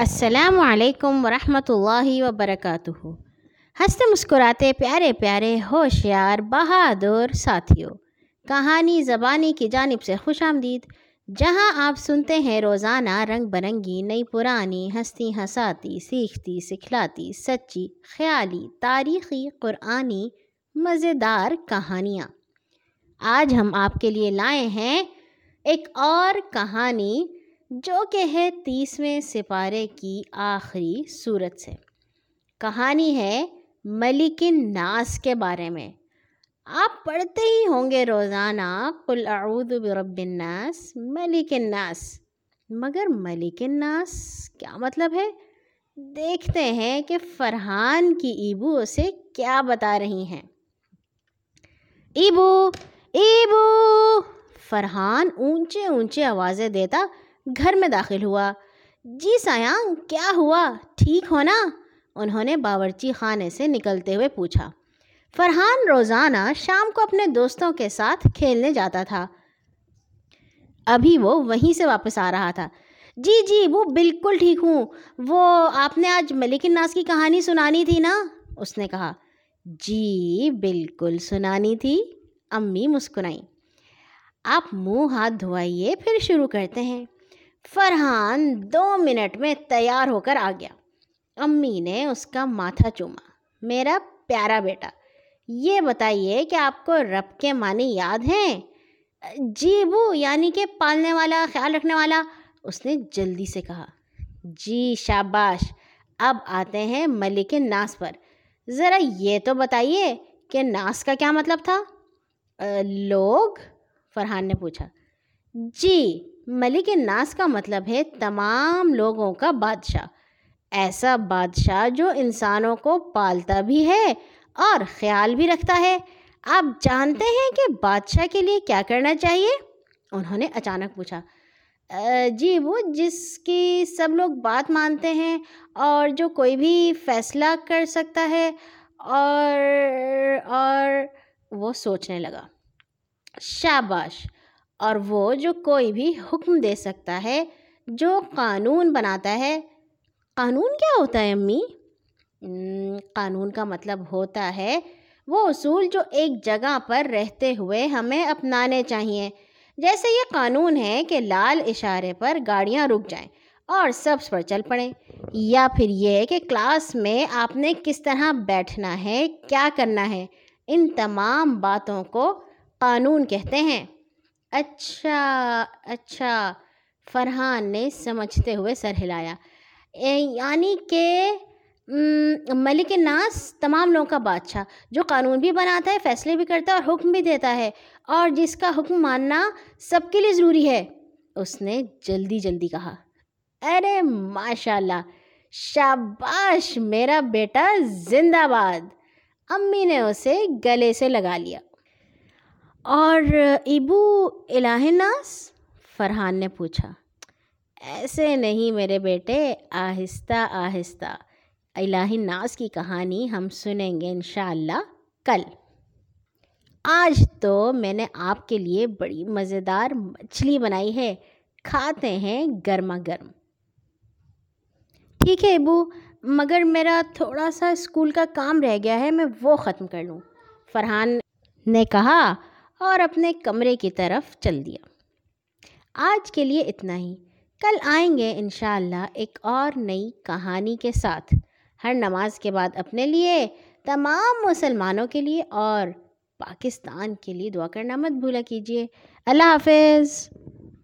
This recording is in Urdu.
السلام علیکم ورحمۃ اللہ وبرکاتہ ہنستے مسکراتے پیارے پیارے ہوشیار بہادر ساتھیوں کہانی زبانی کی جانب سے خوش آمدید۔ جہاں آپ سنتے ہیں روزانہ رنگ برنگی، نئی پرانی ہستی ہساتی سیکھتی، سکھلاتی، سچی، خیالی، تاریخی، قرآنی، مزیدار کہانیاں۔ آج ہم آپ کے لیے لائے ہیں ایک اور کہانی جو کہ ہے تیسویں سپارے کی آخری صورت سے۔ کہانی ہے ملک الناس کے بارے میں۔ آپ پڑھتے ہی ہوں گے روزانہ، قل اعوذ برب الناس، ملک الناس۔ مگر ملک الناس کیا مطلب ہے؟ دیکھتے ہیں کہ فرحان کی ایبو اسے کیا بتا رہی ہیں۔ Above above! فرحان اونچے اونچے آوازیں دیتا گھر میں داخل ہوا۔ جی سایاں کیا ہوا؟ ٹھیک ہو نا؟ انہوں نے باورچی خانے سے نکلتے ہوئے پوچھا۔ فرحان روزانہ شام کو اپنے دوستوں کے ساتھ کھیلنے جاتا تھا۔ ابھی وہ وہیں سے واپس آ رہا تھا۔ جی جی وہ بالکل ٹھیک ہوں۔ وہ آپ نے آج ملک الناس کی کہانی سنانی تھی نا؟ اس نے کہا۔ جی بالکل سنانی تھی۔ امی مسکرائیں۔ آپ منہ ہاتھ دھوائیے، پھر شروع کرتے ہیں۔ فرحان دو منٹ میں تیار ہو کر آ گیا۔ امی نے اس کا ماتھا چوما۔ میرا پیارا بیٹا، یہ بتائیے کہ آپ کو رب کے معنی یاد ہیں؟ جی وہ یعنی کہ پالنے والا، خیال رکھنے والا؟ اس نے جلدی سے کہا۔ جی شاباش، اب آتے ہیں ملک ناس پر۔ ذرا یہ تو بتائیے کہ ناس کا کیا مطلب تھا؟ لوگ؟ فرحان نے پوچھا۔ جی ملک ناس کا مطلب ہے تمام لوگوں کا بادشاہ۔ ایسا بادشاہ جو انسانوں کو پالتا بھی ہے اور خیال بھی رکھتا ہے۔ آپ جانتے ہیں کہ بادشاہ کے لیے کیا کرنا چاہیے؟ انہوں نے اچانک پوچھا۔ جی وہ جس کی سب لوگ بات مانتے ہیں اور جو کوئی بھی فیصلہ کر سکتا ہے اور اور وہ سوچنے لگا۔ شاباش اور وہ جو کوئی بھی حکم دے سکتا ہے، جو قانون بناتا ہے۔ قانون کیا ہوتا ہے، امی؟ قانون کا مطلب ہوتا ہے، وہ اصول جو ایک جگہ پر رہتے ہوئے ہمیں اپنانے چاہیے۔ جیسے یہ قانون ہے کہ لال اشارے پر گاڑیاں رک جائیں اور سبز پر چل پڑیں۔ یا پھر یہ کہ کلاس میں آپ نے کس طرح بیٹھنا ہے، کیا کرنا ہے، ان تمام باتوں کو قانون کہتے ہیں۔ اچھا اچھا۔ فرحان نے سمجھتے ہوئے سر ہلایا۔ یعنی کہ ملک ناس تمام لوگوں کا بادشاہ، جو قانون بھی بناتا ہے، فیصلے بھی کرتا ہے اور حکم بھی دیتا ہے۔ اور جس کا حکم ماننا سب کے لیے ضروری ہے۔ اس نے جلدی جلدی کہا۔ ارے ماشاء اللہ شاباش، میرا بیٹا زندہ باد۔ امی نے اسے گلے سے لگا لیا۔ اور ابو الہ ناس فرحان نے پوچھا، ایسے نہیں میرے بیٹے، آہستہ آہستہ الہ ناس کی کہانی ہم سنیں گے انشاءاللہ کل۔ آج تو میں نے آپ کے لیے بڑی مزیدار مچھلی بنائی ہے، کھاتے ہیں گرما گرم۔ ٹھیک ہے ابو مگر میرا تھوڑا سا اسکول کا کام رہ گیا ہے، میں وہ ختم کر لوں۔ فرحان نے کہا اور اپنے کمرے کی طرف چل دیا۔ آج کے لیے اتنا ہی۔ کل آئیں گے انشاءاللہ ایک اور نئی کہانی کے ساتھ۔ ہر نماز کے بعد اپنے لیے، تمام مسلمانوں کے لیے اور پاکستان کے لیے دعا کرنا مت بھولا کیجیے اللہ حافظ۔